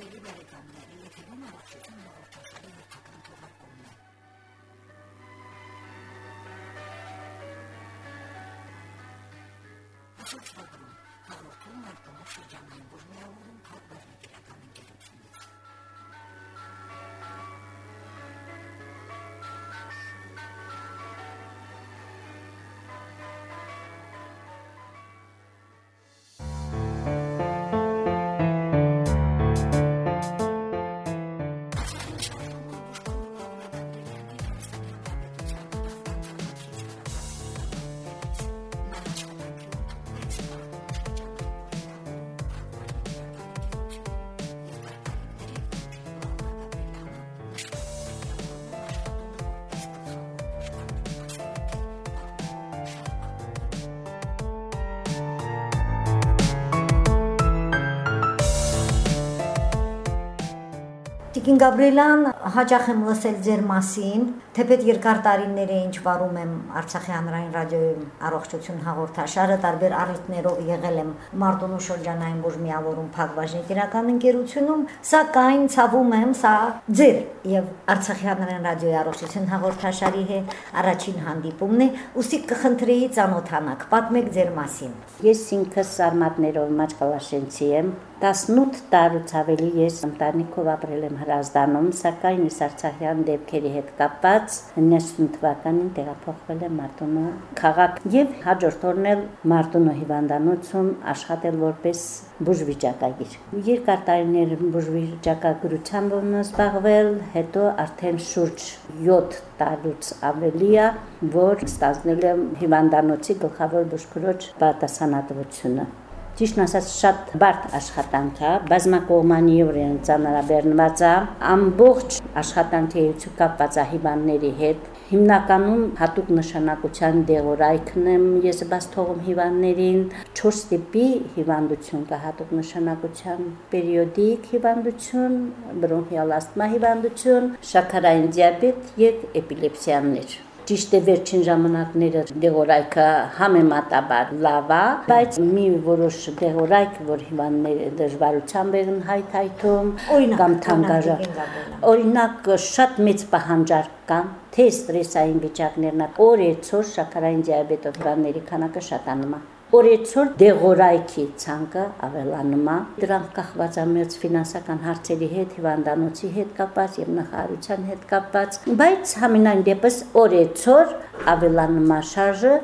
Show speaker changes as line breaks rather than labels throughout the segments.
Սիրելի բարեկամներ, եթերում առողջություն հաղորդաշարի հերթական թողարկումն է։ Ասոց վագրում հաղորդում արտոնով շրջանային
Տիկին Գաբրիելյան, հաճախ եմ լսել ձեր մասին, թեպետ երկար տարիներ է ինչ վարում եմ Արցախի հանրային ռադիոյում առողջություն հաղորդաշարը, տարբեր առիթներով եղել եմ Մարտոնու շրջանային բուժմիավորում Փակվաժնի տիրական ընկերությունում, սակայն ցավում եմ, սա ձեր եւ Արցախի հանրային ռադիոյի առողջություն հաղորդաշարի հետ առաջին հանդիպումն է, ուստի կխնդրեի ծանոթանաք, պատմեք ձեր մասին։
Ես ինքս արմատներով մաճկալաշենցի եմ, 18 տարուց ավելի ես ընտանիքով ապրել եմ Հրազդանում, սակայն ես Արցախյան դեպքերի հետ կապված 90 թվականին տեղափոխվել եմ Մարտունու քաղաք եւ հաջորդ օրն էլ Մարտունու հիվանդանոցում աշխատել որպես բուժվիճակագիր։ Երկար տարիներ բուժվիճակագրությամբ եմ զբաղվել, հետո արդեն շուրջ 7 տարուց ավելի է, որ ստանձնել եմ հիվանդանոցի գլխավոր բուժքրոջ պատասխանատվությունը ճիշտն ասած շատ բարդ աշխատանք է, բազմակողմանիորեն ծանրաբեռնված է, ամբողջ աշխատանքի է հիվանդների հետ։ Հիմնականում հատուկ նշանակության դեղորայքն եմ ես բաց թողում հիվանդներին 4 տիպի հիվանդություն կա հատուկ նշանակության պերիոդիկ հիվանդություն, բրոնխիալ ասթմա հիվանդություն, շաքարային դիաբետ եւ էպիլեպսիաներ ճիշտ է վերջին ժամանակները դեղորայքը համեմատաբար լավ է, բայց մի որոշ դեղորայք, որ հիվանդները դժվարությամբ են հայթայթում կամ թանկարժա։ Օրինակ շատ մեծ պահանջարկ կա, թե ստրեսային վիճակներն, օրեցօր շաքարային դիաբետով հիվանդների քանակը շատանում է օրեցօր դեղորայքի ցանկը ավելանում է դրանք կախված մեծ ֆինանսական հարցերի հետ հիվանդանոցի հետ կապված եւ նախարարության հետ կապված բայց համենայն դեպս օրեցօր ավելանում է շարժը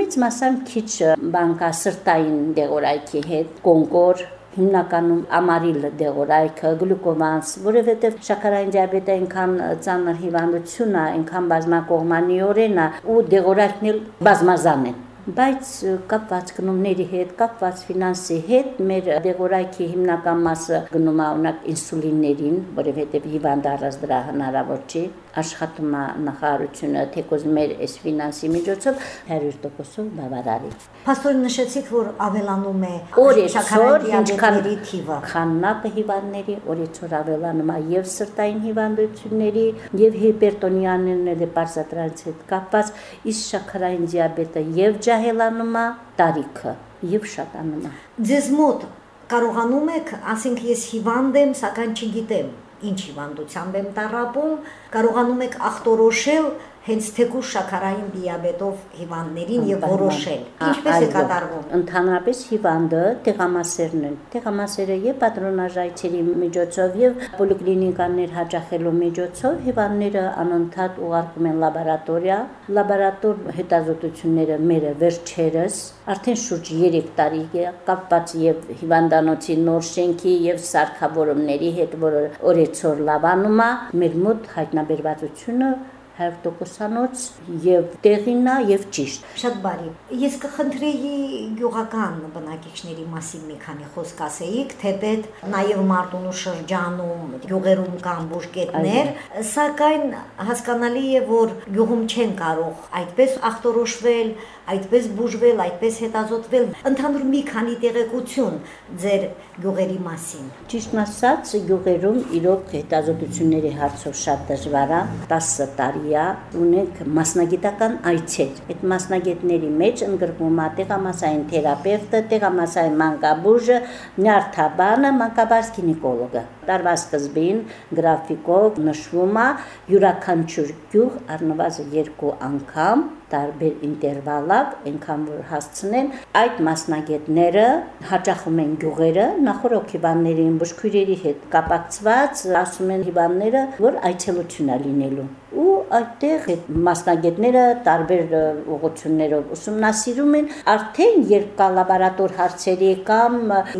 մեծ մասամբ քիչ բանկա սրտային դեղորայքի հետ կոնկոր հիմնականում ամարիլ դեղորայքը, գլյուկոմանս, որովհետև շաքարային դիաբետը այնքան ծանր հիվանդություն է, այնքան բազմակողմանիորեն է ու դեղորայքն էլ բազմազան են բայց կապված գնումների հետ, կապված ֆինանսի հետ մեր դեղորայքի հիմնական մասը գնում է օրինակ ինսուլիններին, որովհետև հիվանդ առած դրա հնարավոր չի, աշխատում է նախարարությունը թեկոզ մեր այս ֆինանսի միջոցով 100%-ով բավարարի։
Պաստոր նշեցիք, որ ավելանում է
օրեցօր ինչքան թիվը, քաննապը հիվանդների օրեցօր ավելանում է եւ սրտային հիվանդությունների եւ հիպերտոնյաներն էլ պարզատրանց հետ կապված, իսկ շաքարային դիաբետը եւ ջահելանում է տարիքը եւ շատանում է։
Ձեզ մոտ կարողանում եք, ասենք ես հիվանդ եմ, սակայն չգիտեմ ինչ հիվանդությամբ եմ տարապում, կարողանում եք ախտորոշել հենց թեկուզ շաքարային դիաբետով հիվանդներին եւ որոշել։ Ինչպես է կատարվում։
Ընդհանրապես հիվանդը տեղամասերն են։ Տեղամասերը եւ պատրոնաժայցերի միջոցով եւ պոլիկլինիկաներ հաճախելու միջոցով հիվանդները անընդհատ ուղարկում են լաբորատորիա։ Լաբորատոր հետազոտությունները մերը վերջերս արդեն շուրջ 3 տարի է կապված եւ հիվանդանոցի նոր շենքի եւ սարքավորումների հետ, որը օրեցօր լավանում է, մեր մոտ հայտնաբերվածությունը 100%-անոց եւ տեղինա եւ ճիշտ։
Շատ բարի։ Ես կխնդրեի գյուղական բնակիչների մասին մի քանի խոսք ասեիք, թեպետ նաեւ Մարտունու շրջանում գյուղերում կան բուժկետներ, սակայն հասկանալի է, որ գյուղում չեն կարող այդպես ախտորոշվել, այդպես բուժվել, այդպես հետազոտվել։ Ընդհանուր մի քանի տեղեկություն ձեր գյուղերի մասին։
Ճիշտ ասած, գյուղերում իրոք հետազոտությունների հարցով շատ դժվար է, 10 տարի տարիա ունենք մասնագիտական այցեր։ Այդ մասնագետների մեջ ընդգրկվում է տեղամասային թերապևտը, տեղամասային մանկաբույժը, նյարդաբանը, մանկաբարձ գինեկոլոգը։ Տարվա սկզբին գրաֆիկով նշվում է յուրաքանչյուր գյուղ առնվազն երկու անգամ տարբեր ինտերվալով, այնքան որ հասցնեն այդ մասնագետները հաճախում են գյուղերը նախորդ հիվանդներին բուժքույրերի հետ կապակցված, ասում են հիվանդները, որ այցելություն է լինելու ու այդտեղ այդ մասնագետները տարբեր ուղղություններով ուսումնասիրում են արդեն երբ կա լաբորատոր հարցերի կամ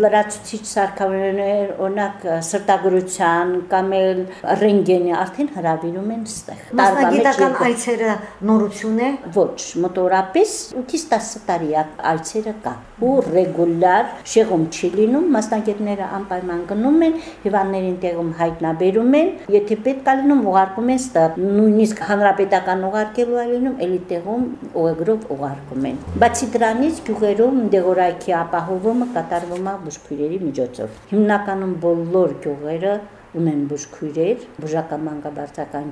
լրացուցիչ սարքավորներ, օրինակ սրտագրության կամ էլ ռենտգենի արդեն հրավիրում են ստեղ։
Մասնագիտական այցերը նորություն է։
Ոչ, մոտորապես 8-10 տարի այցերը կա ու ռեգուլար շեղում չի լինում, մասնագետները անպայման գնում են, հիվանդներին տեղում հայտնաբերում են, եթե պետք է լինում ուղարկում են ստեղ նույնիսկ հանրապետական ուղարկելու այլինում էլի տեղում ուղեգրով ուղարկում են։ Բացի դրանից գյուղերում դեղորայքի ապահովումը կատարվում է բուժքույրերի միջոցով։ Հիմնականում բոլոր գյուղերը ունեն բուժքույրեր, բուժական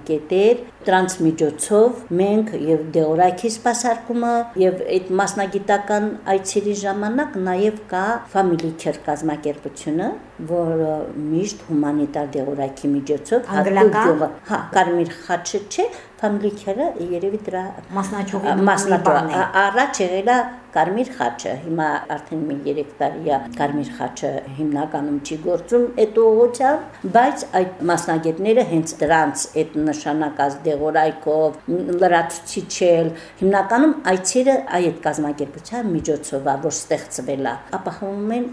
կետեր, դրանց միջոցով մենք եւ դեղորայքի սպասարկումը եւ այդ մասնագիտական այցերի ժամանակ նաեւ կա family care կազմակերպությունը, որը միշտ հումանիտար դեղորայքի միջոցով
գյուղը,
հա, կարմիր խաչը չէ, care-ը երևի դրա
մասնաճյուղի
մասնաճյուղ առաջ եղել է կարմիր խաչը հիմա արդեն մի 3 տարի է կարմիր խաչը հիմնականում չի գործում այդ ուղղությամբ բայց այդ մասնագետները հենց դրանց այդ նշանակած դեղորայքով լրացուցիչել հիմնականում այցերը այդ կազմակերպության միջոցով է որ ստեղծվել է ապահովում են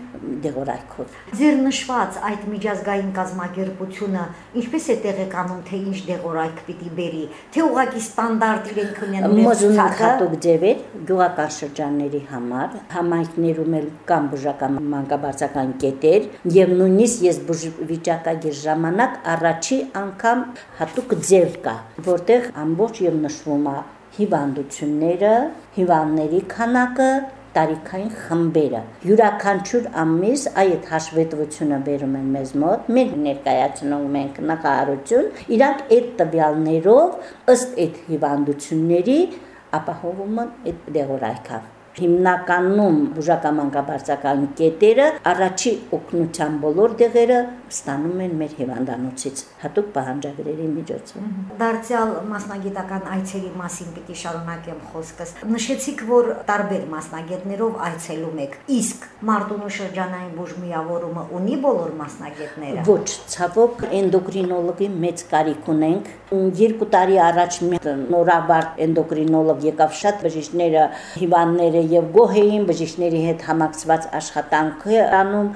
դեղորայքով
ձեր նշված այդ միջազգային կազմակերպությունը ինչպես է տեղեկանում թե ինչ դեղորայք պիտի բերի թե ուղղակի ստանդարտ իրենք ունեն
մոզունակ հատուկ ձևեր գյուղական շրջանների համար համայնքներում էլ կան բուժական մանկաբարձական կետեր եւ նույնիսկ ես բուժվիճակագիր ժամանակ առաջի անգամ հատուկ ձև կա որտեղ ամբողջ եւ նշվում է հիվանդությունները, հիվանդների քանակը, տարիքային խմբերը։ Յուրաքանչյուր ամիս այդ հաշվետվությունը բերում են մեզ մոտ, մենք ներկայացնում ենք նախարարություն, իրանք այդ տվյալներով ըստ այդ հիվանդությունների ապահովում են այդ դեղորայքով հիմնականում բուժական մանկաբարձական կետերը առաջի օգնության բոլոր դեղերը ստանում են մեր հիվանդանոցից հատուկ պահանջագրերի միջոցով։
Դարձյալ մասնագիտական այցերի մասին պիտի շարունակեմ խոսքս։ Նշեցիք, որ տարբեր մասնագետներով այցելում եք։ Իսկ Մարտունու շրջանային բուժմիավորումը ունի բոլոր մասնագետները։
Ոչ, ցավոք էնդոկրինոլոգի մեծ կարիք ունենք։ Երկու տարի առաջ նորաբար էնդոկրինոլոգ եկավ շատ բժիշկները, հիվանդները եւ գոհ էին բժիշկների հետ համակցված աշխատանք անում,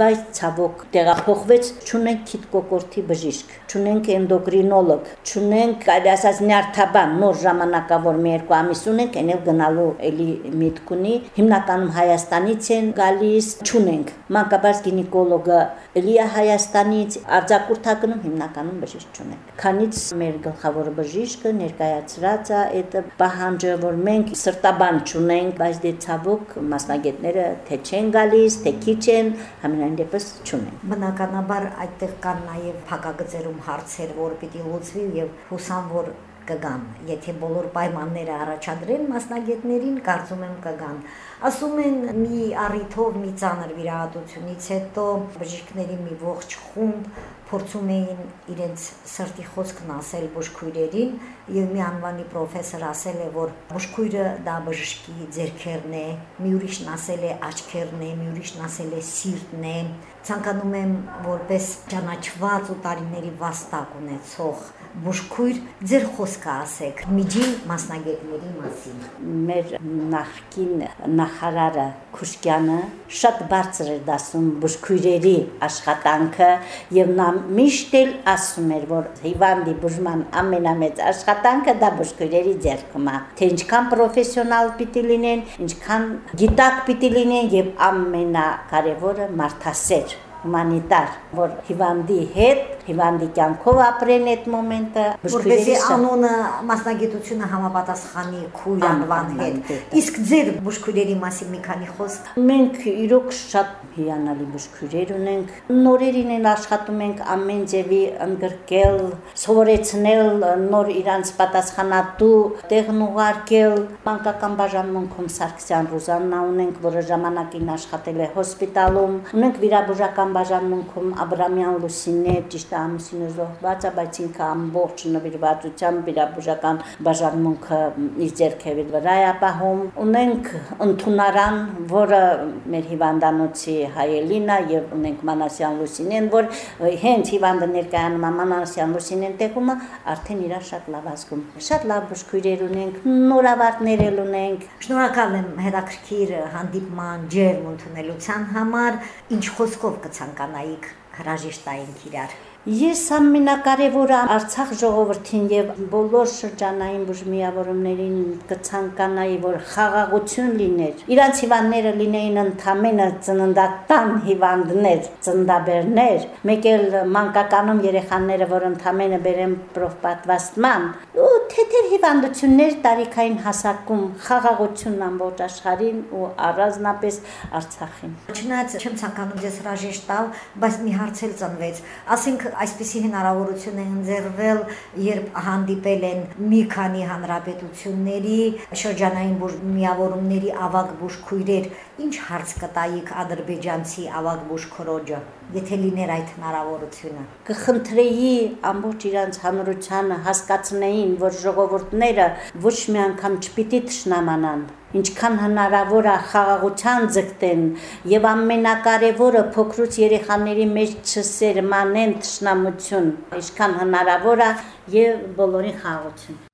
բայց ցավոք տեղափոխվեց, չունենք քիթ կոկորտի բժիշկ, չունենք էնդոկրինոլոգ, չունենք այլ ասած նյարդաբան, նոր ժամանակավոր մի երկու ամիս ունենք, այնել գնալու էլի միտք ունի, հիմնականում Հայաստանից են գալիս, չունենք մանկաբարձ գինեկոլոգը էլի է Հայաստանից, արձակուրդակնում հիմնականում բժիշկ չունենք։ Քանից մեր գլխավոր բժիշկը ներկայացրած է այդ պահանջը, որ մենք սրտաբան չունենք, բայց դե ցավոք մասնագետները թե չեն գալիս, թե քիչ են, համենայն դեպս չունեն։
Բնականաբար այդտեղ կան նաև փակագծերում հարցեր, որ պիտի լուծվի եւ հուսամ որ կգան։ Եթե բոլոր պայմանները առաջադրեն մասնագետներին, կարծում եմ կգան։ Ասում են մի առիթով, մի ծանր վիրահատությունից հետո բժիշկների մի ողջ խումբ փորձում էին իրենց սրտի խոսքն ասել բուժքույրերին եւ մի անվանի պրոֆեսոր ասել է որ բուժքույրը դա բժշկի ձերքերն է մի ուրիշն ասել է աչքերն է մի ուրիշն ասել է սիրտն է ցանկանում եմ որպես ճանաչված ու տարիների վաստակ ունեցող բուժքույր ձեր խոսքը ասեք միջին մասնագետների մասին
մեր նախկին նախարարը Քուշկյանը շատ բարձր էր դասում բուժքույրերի աշխատանքը եւ նա միշտ էլ ասում էր որ հիվանդի բուժման ամենամեծ աշխատանքը դա բուժքույրերի ձեռքում է թե ինչքան պրոֆեսիոնալ պիտի լինեն ինչքան գիտակ պիտի լինեն եւ ամենակարևորը մարդասեր հումանիտար, որ հիվանդի հետ, հիվանդի կյանքով ապրեն այդ մոմենտը,
որպեսզի անոնը մասնագիտությունը համապատասխանի քույր անվան հետ։ Իսկ ձեր բուժքույրերի մասին մի քանի խոսք։
Մենք իրոք շատ հիանալի բուժքույրեր ունենք։ Նորերին են աշխատում ենք ամեն ձևի ընդգրկել, սովորեցնել նոր իրանց պատասխանատու տեղն ուղարկել։ Մանկական բաժանմունքում Սարգսյան Ռուզաննա ունենք, որը ժամանակին աշխատել է հոսպիտալում։ Ունենք վիրաբուժական բաժանմունքում Աբրամյան Լուսինե, ճիշտ ամուսինը զոհված է, բայց ինքը ամբողջ նվիրվածությամբ վիրաբուժական բաժանմունքը իր ձեռքերի վրա է ապահում։ Ունենք ընդունարան, որը մեր հիվանդանոցի հայելին է եւ ունենք Մանասյան Լուսինեն, որ հենց հիվանդը ներկայանում է Մանասյան Լուսինեն տեղումը արդեն իրա շատ լավ ազգում։ Շատ լավ բժշկույրեր ունենք, նորավարտներ ունենք։
Շնորհակալ եմ հետաքրքիր հանդիպման ջերմ ընդունելության համար։ Ինչ խոսքով կցանկանայիք հրաժեշտային իրար։
Ես ամենակարևորը Արցախ ժողովրդին եւ բոլոր շրջանային բուժմիավորումներին կցանկանայի, որ խաղաղություն լիներ։ Իրանց հիվանդները լինեին ընդամենը ծննդատան հիվանդներ, ծննդաբերներ, մեկ էլ մանկականում երեխաները, որ ընդամենը բերեն պրոֆպատվաստման, ու թեթև հիվանդություններ տարիքային հասակում, խաղաղություն ամբողջ աշխարհին ու առանձնապես Արցախին։
Չնայած չեմ ցանկանում ձեզ հրաժեշտ տալ, բայց մի հարց էլ ծնվեց։ Ասենք այսպիսի հնարավորություն է ընձեռվել, երբ հանդիպել են մի քանի հանրապետությունների շրջանային միավորումների ավագ բուժքույրեր, ինչ հարց կտայիք ադրբեջանցի ավագ բուժքորոջը, եթե լիներ այդ հնարավորությունը։
Կխնդրեի ամբողջ իրանց հանրությանը հասկացնեին, որ ժողովուրդները ոչ մի անգամ չպիտի ճշնամանան ինչքան հնարավոր է խաղաղության ձգտեն եւ ամենակարևորը փոքրուց երեխաների մեջ չսերմանեն ճշնամություն ինչքան հնարավոր է եւ բոլորին խաղաղություն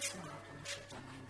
清楚的同时，咱们。